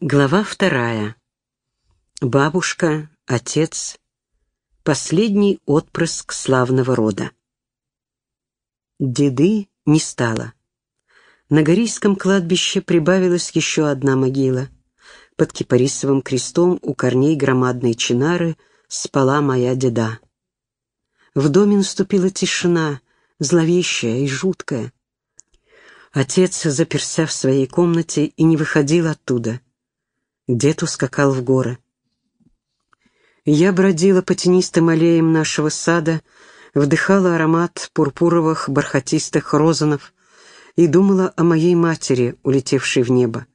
Глава вторая. Бабушка, отец, последний отпрыск славного рода. Деды не стало. На Горийском кладбище прибавилась еще одна могила. Под кипарисовым крестом у корней громадной чинары спала моя деда. В доме наступила тишина, зловещая и жуткая. Отец заперся в своей комнате и не выходил оттуда. Дед ускакал в горы. Я бродила по тенистым аллеям нашего сада, вдыхала аромат пурпуровых бархатистых розанов и думала о моей матери, улетевшей в небо.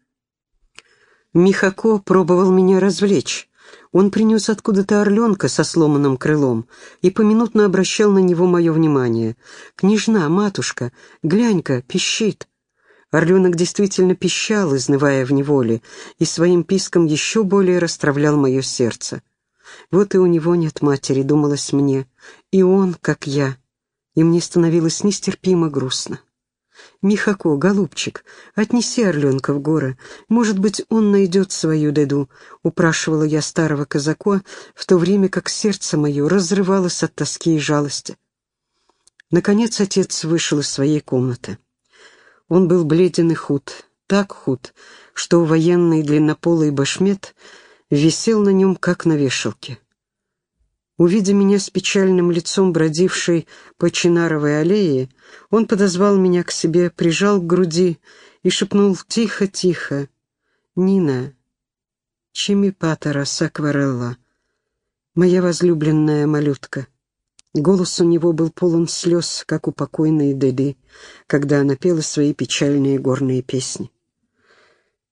Михако пробовал меня развлечь. Он принес откуда-то орленка со сломанным крылом и поминутно обращал на него мое внимание. «Княжна, матушка, глянь-ка, пищит!» Орленок действительно пищал, изнывая в неволе, и своим писком еще более расстравлял мое сердце. Вот и у него нет матери, думалось мне, и он, как я, и мне становилось нестерпимо грустно. «Михако, голубчик, отнеси орленка в горы. Может быть, он найдет свою деду», — упрашивала я старого казака, в то время как сердце мое разрывалось от тоски и жалости. Наконец отец вышел из своей комнаты. Он был бледен и худ, так худ, что военный длиннополый башмет висел на нем, как на вешалке. Увидя меня с печальным лицом, бродившей по Чинаровой аллее, он подозвал меня к себе, прижал к груди и шепнул тихо-тихо. «Нина, чими патера сакварелла, моя возлюбленная малютка». Голос у него был полон слез, как у покойной Деды, когда она пела свои печальные горные песни.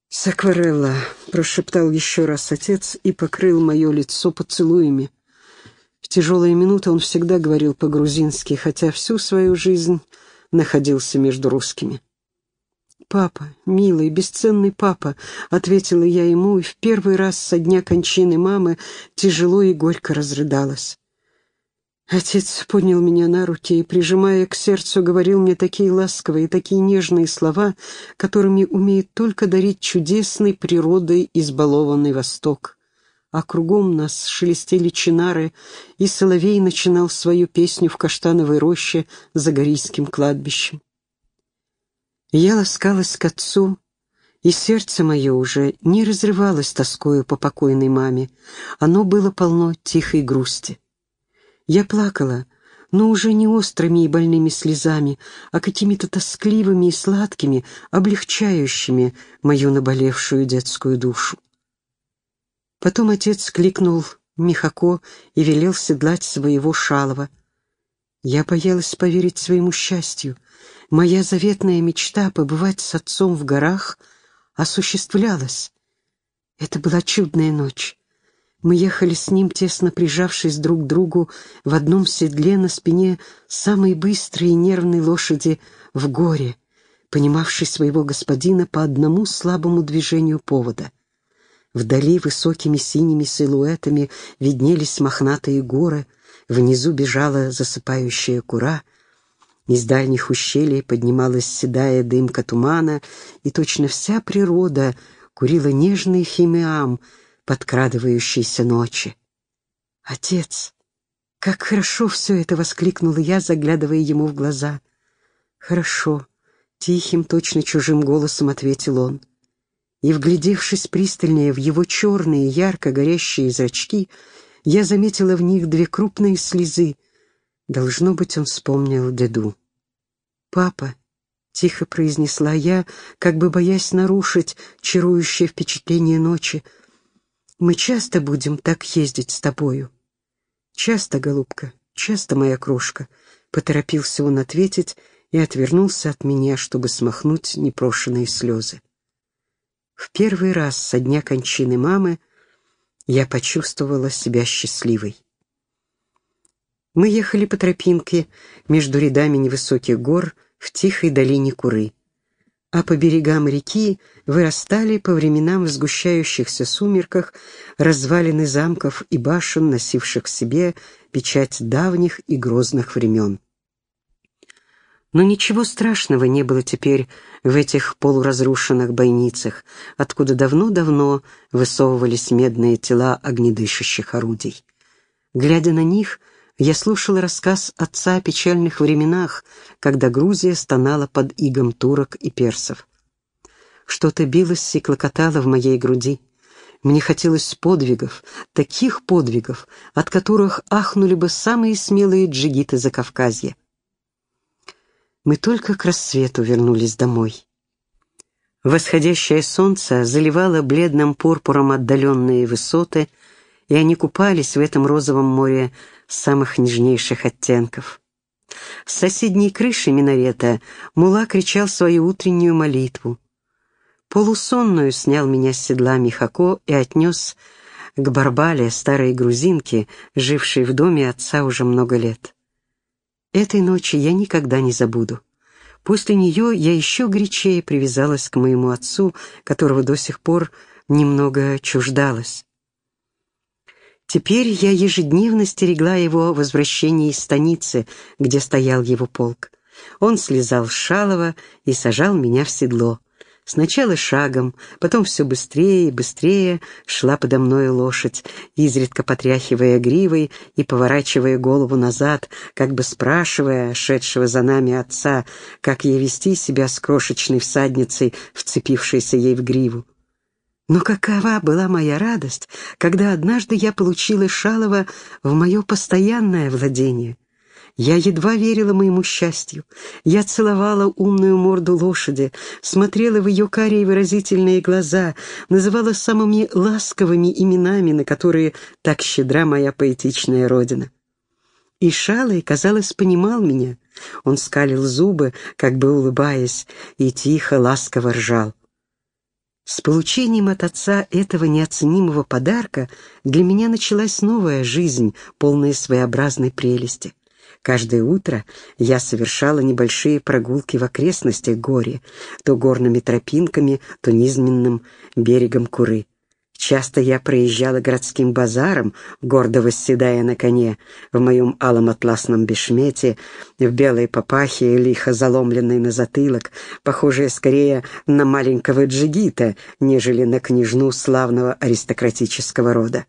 «Сакварелла», — прошептал еще раз отец и покрыл мое лицо поцелуями. В тяжелые минуты он всегда говорил по-грузински, хотя всю свою жизнь находился между русскими. «Папа, милый, бесценный папа», — ответила я ему, и в первый раз со дня кончины мамы тяжело и горько разрыдалась. Отец поднял меня на руки и, прижимая к сердцу, говорил мне такие ласковые, такие нежные слова, которыми умеет только дарить чудесной природой избалованный Восток. А кругом нас шелестели чинары, и соловей начинал свою песню в каштановой роще за Горийским кладбищем. Я ласкалась к отцу, и сердце мое уже не разрывалось тоскою по покойной маме, оно было полно тихой грусти. Я плакала, но уже не острыми и больными слезами, а какими-то тоскливыми и сладкими, облегчающими мою наболевшую детскую душу. Потом отец кликнул Михако и велел седлать своего шалова. Я боялась поверить своему счастью. Моя заветная мечта побывать с отцом в горах осуществлялась. Это была чудная ночь. Мы ехали с ним, тесно прижавшись друг к другу, в одном седле на спине самой быстрой и нервной лошади в горе, понимавшей своего господина по одному слабому движению повода. Вдали высокими синими силуэтами виднелись мохнатые горы, внизу бежала засыпающая кура, из дальних ущелий поднималась седая дымка тумана, и точно вся природа курила нежный химиам — подкрадывающейся ночи. «Отец, как хорошо все это!» — воскликнула я, заглядывая ему в глаза. «Хорошо», — тихим, точно чужим голосом ответил он. И, вглядевшись пристальнее в его черные, ярко горящие зрачки, я заметила в них две крупные слезы. Должно быть, он вспомнил деду. «Папа», — тихо произнесла я, как бы боясь нарушить чарующее впечатление ночи, — мы часто будем так ездить с тобою?» «Часто, голубка, часто, моя крошка», — поторопился он ответить и отвернулся от меня, чтобы смахнуть непрошенные слезы. В первый раз со дня кончины мамы я почувствовала себя счастливой. Мы ехали по тропинке между рядами невысоких гор в тихой долине Куры а по берегам реки вырастали по временам в сгущающихся сумерках развалины замков и башен, носивших в себе печать давних и грозных времен. Но ничего страшного не было теперь в этих полуразрушенных бойницах, откуда давно-давно высовывались медные тела огнедышащих орудий. Глядя на них, я слушал рассказ отца о печальных временах, когда Грузия стонала под игом турок и персов. Что-то билось и клокотало в моей груди. Мне хотелось подвигов, таких подвигов, от которых ахнули бы самые смелые джигиты Закавказья. Мы только к рассвету вернулись домой. Восходящее солнце заливало бледным пурпуром отдаленные высоты, и они купались в этом розовом море самых нежнейших оттенков. С соседней крыши минарета Мула кричал свою утреннюю молитву. Полусонную снял меня с седла Михако и отнес к Барбале, старой грузинке, жившей в доме отца уже много лет. Этой ночи я никогда не забуду. После нее я еще горячее привязалась к моему отцу, которого до сих пор немного чуждалась. Теперь я ежедневно стерегла его возвращение из станицы, где стоял его полк. Он слезал с шалова и сажал меня в седло. Сначала шагом, потом все быстрее и быстрее шла подо мною лошадь, изредка потряхивая гривой и поворачивая голову назад, как бы спрашивая шедшего за нами отца, как ей вести себя с крошечной всадницей, вцепившейся ей в гриву. Но какова была моя радость, когда однажды я получила Шалова в мое постоянное владение. Я едва верила моему счастью. Я целовала умную морду лошади, смотрела в ее карие выразительные глаза, называла самыми ласковыми именами, на которые так щедра моя поэтичная родина. И Шалый, казалось, понимал меня. Он скалил зубы, как бы улыбаясь, и тихо, ласково ржал. С получением от отца этого неоценимого подарка для меня началась новая жизнь, полная своеобразной прелести. Каждое утро я совершала небольшие прогулки в окрестностях горе, то горными тропинками, то низменным берегом Куры. Часто я проезжала городским базаром, гордо восседая на коне, в моем алом атласном бешмете, в белой папахе, лихо заломленной на затылок, похожая скорее на маленького джигита, нежели на княжну славного аристократического рода.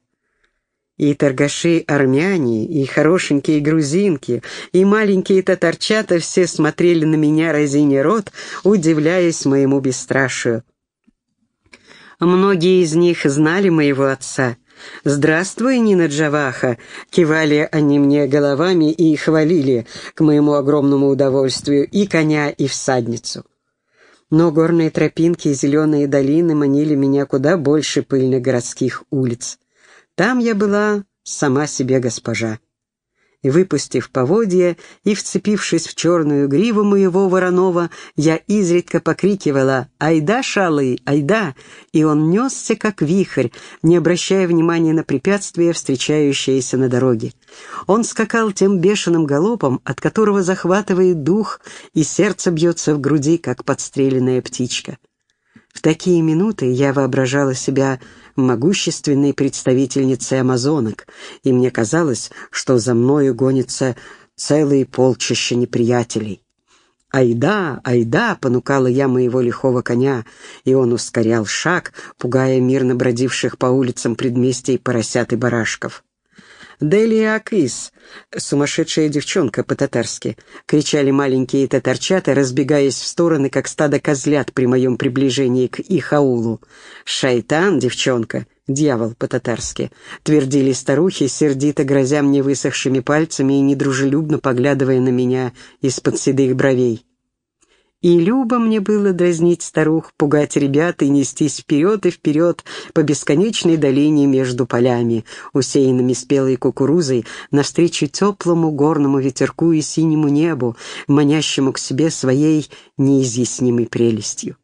И торгаши-армяне, и хорошенькие грузинки, и маленькие татарчата все смотрели на меня, разиня рот, удивляясь моему бесстрашию. Многие из них знали моего отца. «Здравствуй, Нина Джаваха!» — кивали они мне головами и хвалили, к моему огромному удовольствию, и коня, и всадницу. Но горные тропинки и зеленые долины манили меня куда больше пыльных городских улиц. Там я была сама себе госпожа. И, выпустив поводья и вцепившись в черную гриву моего Воронова, я изредка покрикивала «Айда, шалы, айда!» И он несся, как вихрь, не обращая внимания на препятствия, встречающиеся на дороге. Он скакал тем бешеным галопом, от которого захватывает дух, и сердце бьется в груди, как подстреленная птичка. Такие минуты я воображала себя могущественной представительницей амазонок, и мне казалось, что за мною гонится целые полчища неприятелей. «Айда, айда!» — понукала я моего лихого коня, и он ускорял шаг, пугая мирно бродивших по улицам предместий поросят и барашков. «Делиакис!» «Сумасшедшая девчонка» по-татарски, кричали маленькие татарчата, разбегаясь в стороны, как стадо козлят при моем приближении к их аулу. «Шайтан, девчонка!» «Дьявол» по-татарски, твердили старухи, сердито грозя мне высохшими пальцами и недружелюбно поглядывая на меня из-под седых бровей. И любо мне было дразнить старух, пугать ребят и нестись вперед и вперед по бесконечной долине между полями, усеянными спелой кукурузой, навстречу теплому горному ветерку и синему небу, манящему к себе своей неизъяснимой прелестью.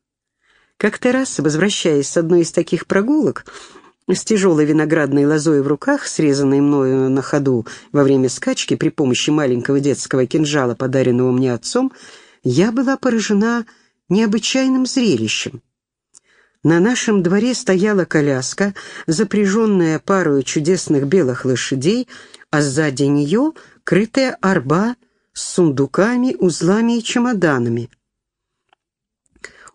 Как-то раз, возвращаясь с одной из таких прогулок, с тяжелой виноградной лозой в руках, срезанной мною на ходу во время скачки при помощи маленького детского кинжала, подаренного мне отцом, я была поражена необычайным зрелищем. На нашем дворе стояла коляска, запряженная парой чудесных белых лошадей, а сзади нее крытая арба с сундуками, узлами и чемоданами.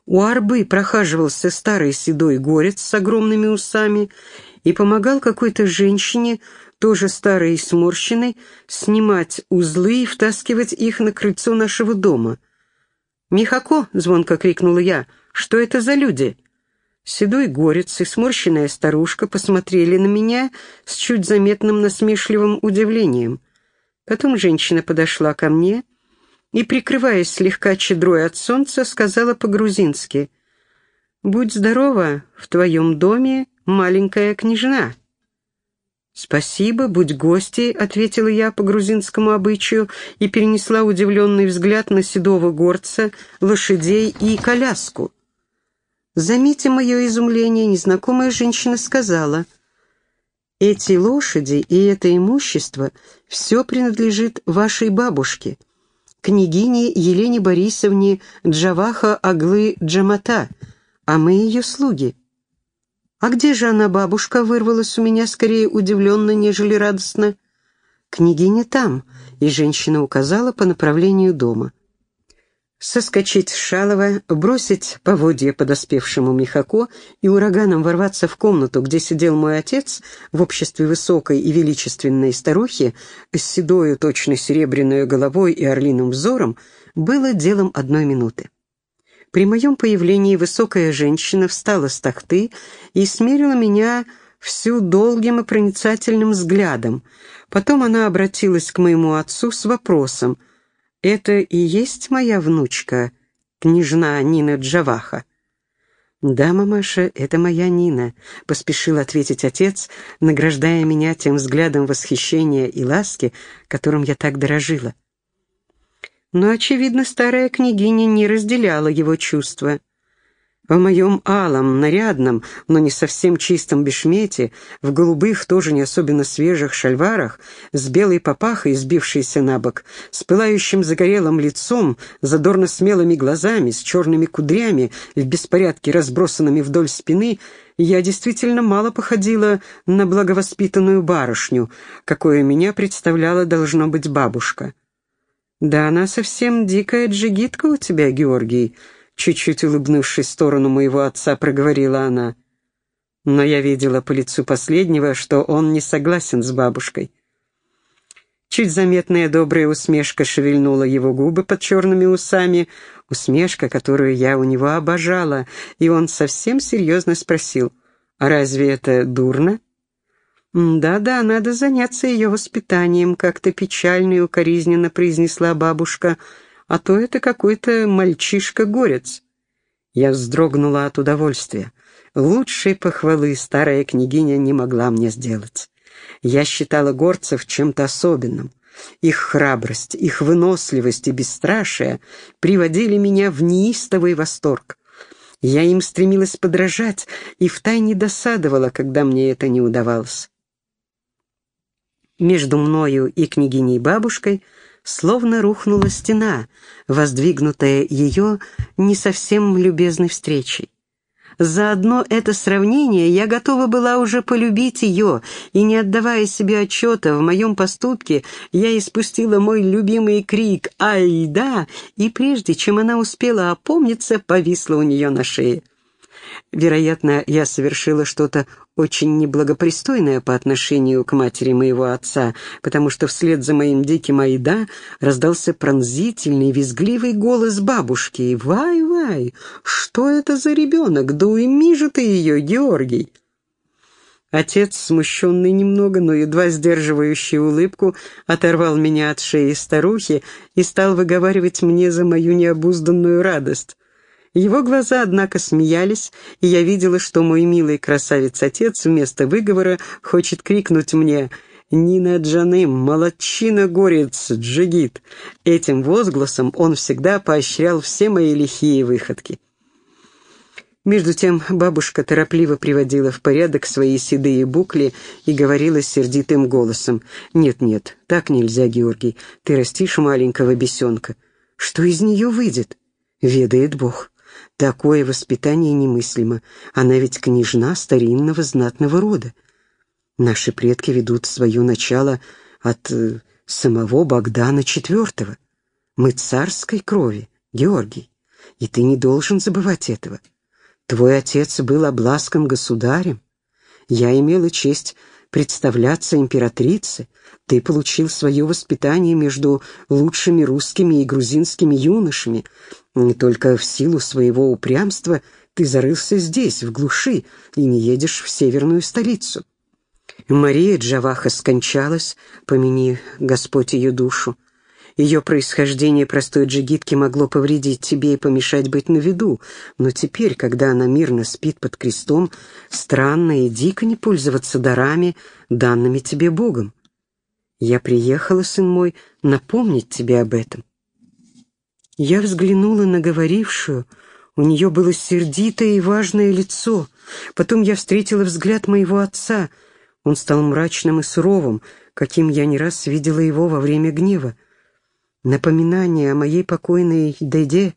У арбы прохаживался старый седой горец с огромными усами и помогал какой-то женщине, тоже старой и сморщенной, снимать узлы и втаскивать их на крыльцо нашего дома. «Михако!» — звонко крикнула я. «Что это за люди?» Седой горец и сморщенная старушка посмотрели на меня с чуть заметным насмешливым удивлением. Потом женщина подошла ко мне и, прикрываясь слегка чедрой от солнца, сказала по-грузински «Будь здорова, в твоем доме маленькая княжна». «Спасибо, будь гостей», — ответила я по грузинскому обычаю и перенесла удивленный взгляд на седого горца, лошадей и коляску. Заметя мое изумление, незнакомая женщина сказала, «Эти лошади и это имущество все принадлежит вашей бабушке, княгине Елене Борисовне Джаваха Аглы Джамата, а мы ее слуги». «А где же она, бабушка?» — вырвалась у меня скорее удивленно, нежели радостно. «Княгиня там», — и женщина указала по направлению дома соскочить с Шалова, бросить поводья подоспевшему Михако и ураганом ворваться в комнату, где сидел мой отец в обществе высокой и величественной старухи с седою точно серебряной головой и орлиным взором, было делом одной минуты. При моем появлении высокая женщина встала с тахты и смерила меня всю долгим и проницательным взглядом. Потом она обратилась к моему отцу с вопросом — «Это и есть моя внучка, княжна Нина Джаваха?» «Да, мамаша, это моя Нина», — поспешил ответить отец, награждая меня тем взглядом восхищения и ласки, которым я так дорожила. Но, очевидно, старая княгиня не разделяла его чувства. В моем алом, нарядном, но не совсем чистом бешмете, в голубых, тоже не особенно свежих шальварах, с белой папахой, сбившейся на бок, с пылающим загорелым лицом, задорно смелыми глазами, с черными кудрями, в беспорядке разбросанными вдоль спины, я действительно мало походила на благовоспитанную барышню, какой меня представляла должно быть бабушка. «Да она совсем дикая джигитка у тебя, Георгий», Чуть-чуть улыбнувшись в сторону моего отца, проговорила она. Но я видела по лицу последнего, что он не согласен с бабушкой. Чуть заметная добрая усмешка шевельнула его губы под черными усами, усмешка, которую я у него обожала, и он совсем серьезно спросил, «А разве это дурно?» «Да-да, надо заняться ее воспитанием», — как-то печально и укоризненно произнесла бабушка, — а то это какой-то мальчишка-горец». Я вздрогнула от удовольствия. Лучшей похвалы старая княгиня не могла мне сделать. Я считала горцев чем-то особенным. Их храбрость, их выносливость и бесстрашие приводили меня в неистовый восторг. Я им стремилась подражать и втайне досадовала, когда мне это не удавалось. Между мною и княгиней-бабушкой — словно рухнула стена, воздвигнутая ее не совсем любезной встречей. За одно это сравнение я готова была уже полюбить ее, и, не отдавая себе отчета в моем поступке, я испустила мой любимый крик «Ай, да!» и прежде чем она успела опомниться, повисла у нее на шее. Вероятно, я совершила что-то очень неблагопристойное по отношению к матери моего отца, потому что вслед за моим диким айда раздался пронзительный, визгливый голос бабушки. «Вай-вай! Что это за ребенок? Да уйми же ты ее, Георгий!» Отец, смущенный немного, но едва сдерживающий улыбку, оторвал меня от шеи старухи и стал выговаривать мне за мою необузданную радость. Его глаза, однако, смеялись, и я видела, что мой милый красавец-отец вместо выговора хочет крикнуть мне «Нина Джаным, молодчина горец, джигит!» Этим возгласом он всегда поощрял все мои лихие выходки. Между тем бабушка торопливо приводила в порядок свои седые букли и говорила сердитым голосом. «Нет-нет, так нельзя, Георгий, ты растишь маленького бесенка. Что из нее выйдет? Ведает Бог. Такое воспитание немыслимо. Она ведь княжна старинного знатного рода. Наши предки ведут свое начало от э, самого Богдана IV. Мы царской крови, Георгий, и ты не должен забывать этого. Твой отец был обласкан государем. Я имела честь представляться императрице. Ты получил свое воспитание между лучшими русскими и грузинскими юношами. Не только в силу своего упрямства ты зарылся здесь, в глуши, и не едешь в северную столицу. Мария Джаваха скончалась, помяни Господь ее душу. Ее происхождение простой джигитки могло повредить тебе и помешать быть на виду, но теперь, когда она мирно спит под крестом, странно и дико не пользоваться дарами, данными тебе Богом. Я приехала, сын мой, напомнить тебе об этом. Я взглянула на говорившую, у нее было сердитое и важное лицо. Потом я встретила взгляд моего отца. Он стал мрачным и суровым, каким я не раз видела его во время гнева. Напоминание о моей покойной Деде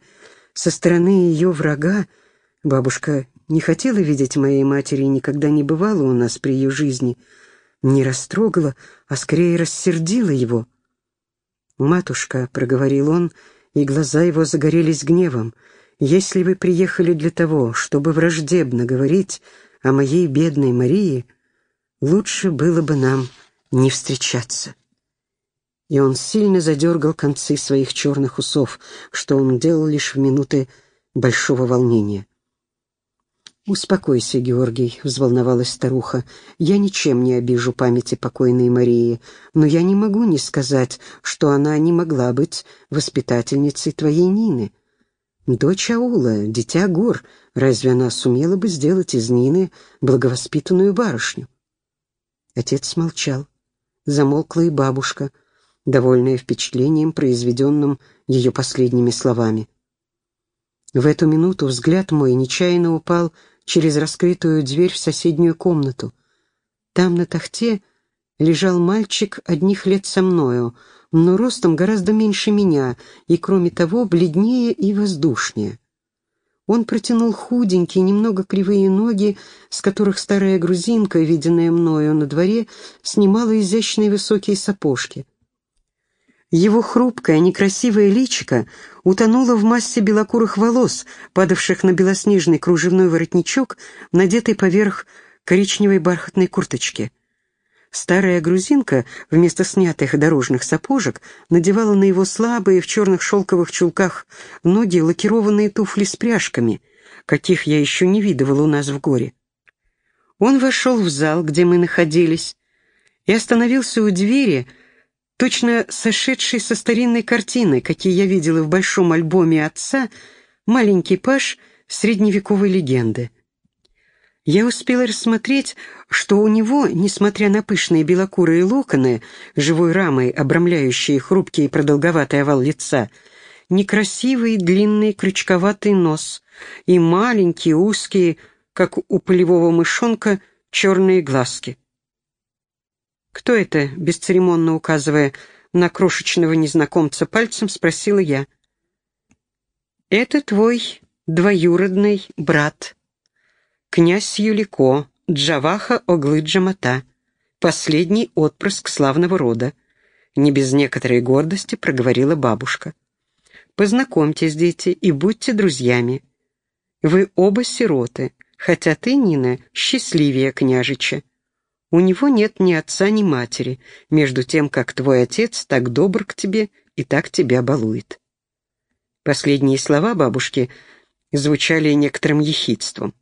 со стороны ее врага, бабушка не хотела видеть моей матери и никогда не бывала у нас при ее жизни, не растрогала, а скорее рассердила его. «Матушка», — проговорил он, и глаза его загорелись гневом, «если вы приехали для того, чтобы враждебно говорить о моей бедной Марии, лучше было бы нам не встречаться» и он сильно задергал концы своих черных усов, что он делал лишь в минуты большого волнения. «Успокойся, Георгий», — взволновалась старуха. «Я ничем не обижу памяти покойной Марии, но я не могу не сказать, что она не могла быть воспитательницей твоей Нины. Дочь Аула, дитя гор, разве она сумела бы сделать из Нины благовоспитанную барышню?» Отец молчал. Замолкла и бабушка — довольная впечатлением, произведенным ее последними словами. В эту минуту взгляд мой нечаянно упал через раскрытую дверь в соседнюю комнату. Там на тахте лежал мальчик одних лет со мною, но ростом гораздо меньше меня и, кроме того, бледнее и воздушнее. Он протянул худенькие, немного кривые ноги, с которых старая грузинка, виденная мною на дворе, снимала изящные высокие сапожки. Его хрупкое, некрасивое личико утонуло в массе белокурых волос, падавших на белоснежный кружевной воротничок, надетый поверх коричневой бархатной курточки. Старая грузинка вместо снятых дорожных сапожек надевала на его слабые в черных шелковых чулках ноги лакированные туфли с пряжками, каких я еще не видывала у нас в горе. Он вошел в зал, где мы находились, и остановился у двери, точно сошедший со старинной картины, какие я видела в большом альбоме отца, маленький паш средневековой легенды. Я успела рассмотреть, что у него, несмотря на пышные белокурые локоны, живой рамой, обрамляющие хрупкий и продолговатый овал лица, некрасивый длинный крючковатый нос и маленькие узкие, как у полевого мышонка, черные глазки. «Кто это?» — бесцеремонно указывая на крошечного незнакомца пальцем, спросила я. «Это твой двоюродный брат, князь Юлико, Джаваха Оглы Джамата, последний отпрыск славного рода», — не без некоторой гордости проговорила бабушка. «Познакомьтесь, дети, и будьте друзьями. Вы оба сироты, хотя ты, Нина, счастливее княжича. У него нет ни отца, ни матери, между тем, как твой отец так добр к тебе и так тебя балует». Последние слова бабушки звучали некоторым ехидством.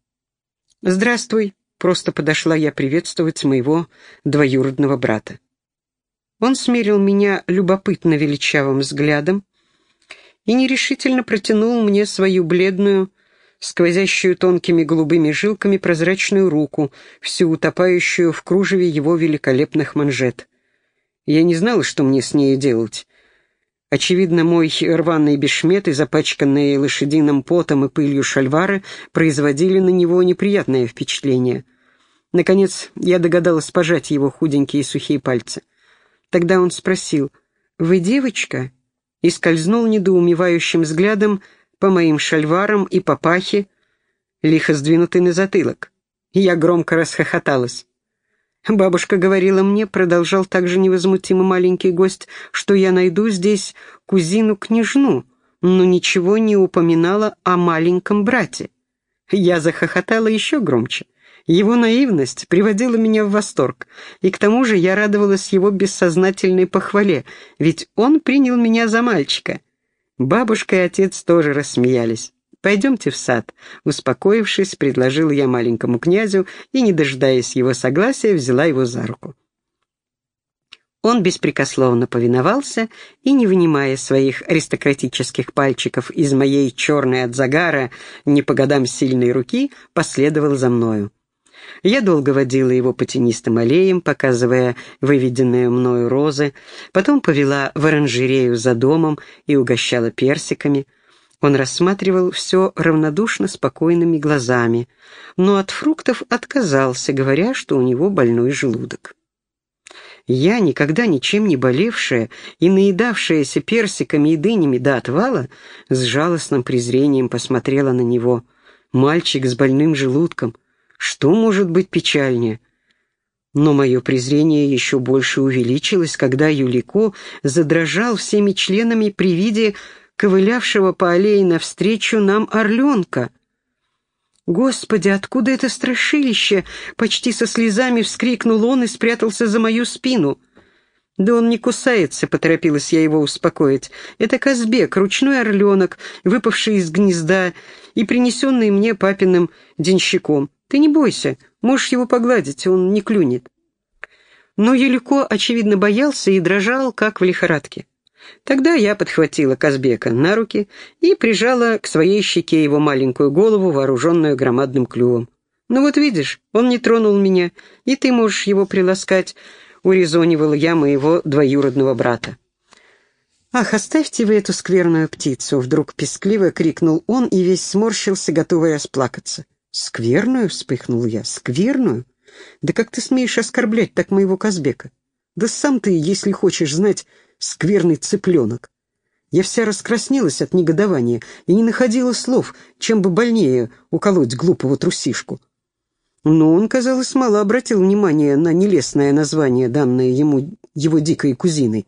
«Здравствуй», — просто подошла я приветствовать моего двоюродного брата. Он смерил меня любопытно величавым взглядом и нерешительно протянул мне свою бледную, сквозящую тонкими голубыми жилками прозрачную руку, всю утопающую в кружеве его великолепных манжет. Я не знала, что мне с ней делать. Очевидно, мой рваный бешмет и запачканные лошадиным потом и пылью шальвары производили на него неприятное впечатление. Наконец, я догадалась пожать его худенькие сухие пальцы. Тогда он спросил, «Вы девочка?» и скользнул недоумевающим взглядом по моим шальварам и папахе, лихо сдвинутый на затылок. Я громко расхохоталась. Бабушка говорила мне, продолжал также невозмутимо маленький гость, что я найду здесь кузину-княжну, но ничего не упоминала о маленьком брате. Я захохотала еще громче. Его наивность приводила меня в восторг, и к тому же я радовалась его бессознательной похвале, ведь он принял меня за мальчика. Бабушка и отец тоже рассмеялись. «Пойдемте в сад», — успокоившись, предложил я маленькому князю и, не дожидаясь его согласия, взяла его за руку. Он беспрекословно повиновался и, не вынимая своих аристократических пальчиков из моей черной от загара, не по годам сильной руки, последовал за мною. Я долго водила его по тенистым аллеям, показывая выведенные мною розы, потом повела в оранжерею за домом и угощала персиками. Он рассматривал все равнодушно спокойными глазами, но от фруктов отказался, говоря, что у него больной желудок. Я, никогда ничем не болевшая и наедавшаяся персиками и дынями до отвала, с жалостным презрением посмотрела на него. Мальчик с больным желудком — что может быть печальнее? Но мое презрение еще больше увеличилось, когда Юлико задрожал всеми членами при виде ковылявшего по аллее навстречу нам орленка. «Господи, откуда это страшилище?» — почти со слезами вскрикнул он и спрятался за мою спину. «Да он не кусается», — поторопилась я его успокоить. «Это Казбек, ручной орленок, выпавший из гнезда и принесенный мне папиным денщиком. Ты не бойся, можешь его погладить, он не клюнет. Но Елико, очевидно, боялся и дрожал, как в лихорадке. Тогда я подхватила Казбека на руки и прижала к своей щеке его маленькую голову, вооруженную громадным клювом. «Ну вот видишь, он не тронул меня, и ты можешь его приласкать», — урезонивала я моего двоюродного брата. «Ах, оставьте вы эту скверную птицу!» — вдруг пескливо крикнул он и весь сморщился, готовый расплакаться. «Скверную?» — вспыхнул я. «Скверную? Да как ты смеешь оскорблять так моего Казбека? Да сам ты, если хочешь знать, скверный цыпленок». Я вся раскраснелась от негодования и не находила слов, чем бы больнее уколоть глупого трусишку. Но он, казалось, мало обратил внимания на нелестное название, данное ему его дикой кузиной.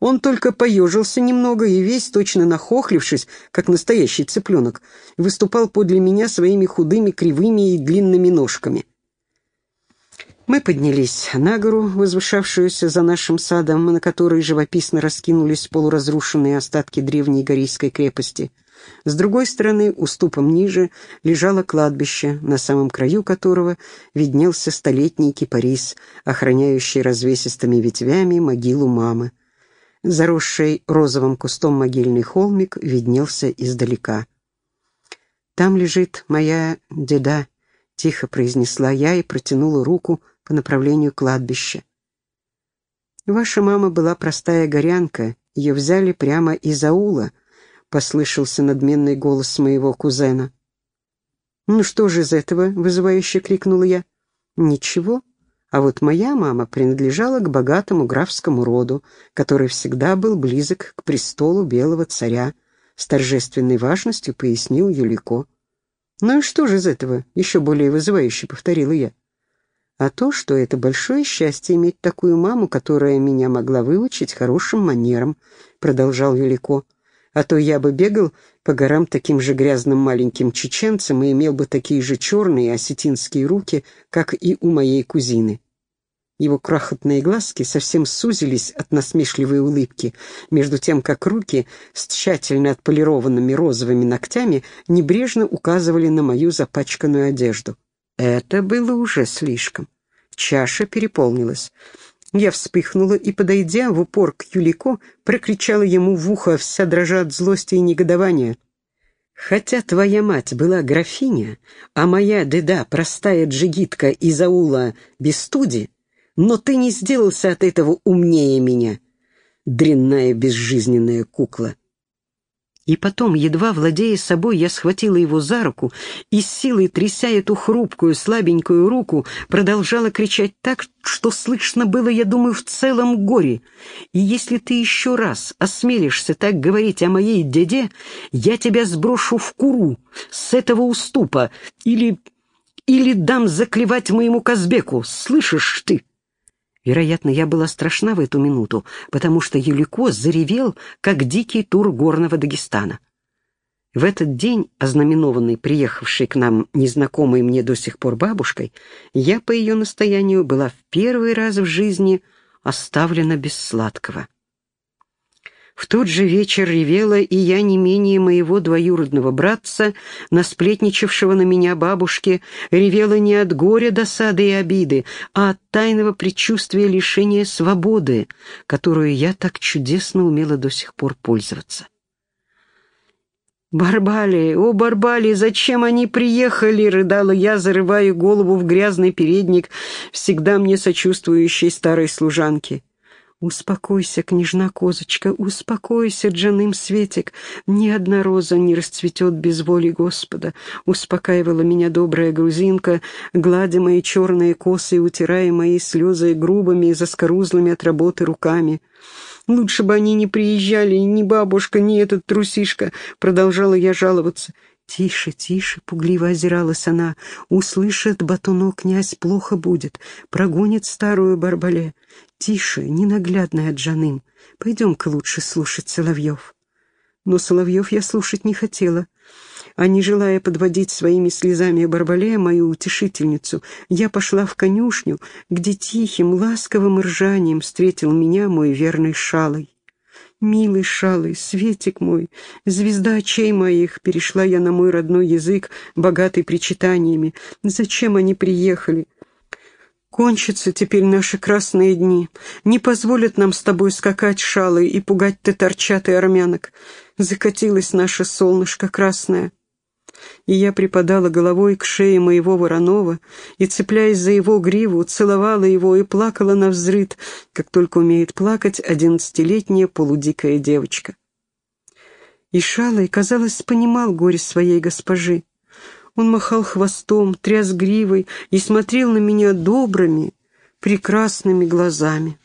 Он только поежился немного и весь, точно нахохлившись, как настоящий цыпленок, выступал подле меня своими худыми, кривыми и длинными ножками. Мы поднялись на гору, возвышавшуюся за нашим садом, на которой живописно раскинулись полуразрушенные остатки древней Горийской крепости. С другой стороны, уступом ниже, лежало кладбище, на самом краю которого виднелся столетний кипарис, охраняющий развесистыми ветвями могилу мамы. Заросший розовым кустом могильный холмик виднелся издалека. «Там лежит моя деда», — тихо произнесла я и протянула руку по направлению кладбища. «Ваша мама была простая горянка, ее взяли прямо из аула», — послышался надменный голос моего кузена. «Ну что же из этого?» — вызывающе крикнула я. «Ничего. А вот моя мама принадлежала к богатому графскому роду, который всегда был близок к престолу белого царя, с торжественной важностью пояснил Юлико. «Ну и что же из этого?» — еще более вызывающе повторила я. «А то, что это большое счастье иметь такую маму, которая меня могла выучить хорошим манерам», — продолжал Юлико а то я бы бегал по горам таким же грязным маленьким чеченцем и имел бы такие же черные осетинские руки, как и у моей кузины. Его крохотные глазки совсем сузились от насмешливой улыбки, между тем как руки с тщательно отполированными розовыми ногтями небрежно указывали на мою запачканную одежду. Это было уже слишком. Чаша переполнилась. Я вспыхнула и, подойдя в упор к Юлико, прокричала ему в ухо, вся дрожа от злости и негодования. «Хотя твоя мать была графиня, а моя деда простая джигитка из аула без студи, но ты не сделался от этого умнее меня, дрянная безжизненная кукла. И потом, едва владея собой, я схватила его за руку и с силой, тряся эту хрупкую, слабенькую руку, продолжала кричать так, что слышно было, я думаю, в целом горе. И если ты еще раз осмелишься так говорить о моей деде, я тебя сброшу в куру с этого уступа или... или дам заклевать моему Казбеку, слышишь ты?» Вероятно, я была страшна в эту минуту, потому что Юлико заревел, как дикий тур горного Дагестана. В этот день, ознаменованный приехавшей к нам незнакомой мне до сих пор бабушкой, я по ее настоянию была в первый раз в жизни оставлена без сладкого. В тот же вечер ревела и я не менее моего двоюродного братца, насплетничавшего на меня бабушке, ревела не от горя, досады и обиды, а от тайного предчувствия лишения свободы, которую я так чудесно умела до сих пор пользоваться. «Барбали, о, Барбали, зачем они приехали?» — рыдала я, зарывая голову в грязный передник, всегда мне сочувствующей старой служанки. «Успокойся, княжна Козочка, успокойся, Джаным Светик, ни одна роза не расцветет без воли Господа», — успокаивала меня добрая грузинка, гладя мои черные косы и утирая мои слезы грубыми и заскорузлыми от работы руками. «Лучше бы они не приезжали, ни бабушка, ни этот трусишка», — продолжала я жаловаться. «Тише, тише!» — пугливо озиралась она. «Услышит батуно князь, плохо будет. Прогонит старую Барбале. Тише, ненаглядная Джаным. Пойдем-ка лучше слушать Соловьев». Но Соловьев я слушать не хотела. А не желая подводить своими слезами Барбале, мою утешительницу, я пошла в конюшню, где тихим, ласковым ржанием встретил меня мой верный шалой. «Милый шалый, светик мой, звезда очей моих», перешла я на мой родной язык, богатый причитаниями. «Зачем они приехали?» Кончатся теперь наши красные дни. Не позволят нам с тобой скакать шалой и пугать татарчат и армянок. Закатилось наше солнышко красное и я припадала головой к шее моего Воронова и, цепляясь за его гриву, целовала его и плакала на взрыд, как только умеет плакать одиннадцатилетняя полудикая девочка. И Шалой, казалось, понимал горе своей госпожи. Он махал хвостом, тряс гривой и смотрел на меня добрыми, прекрасными глазами.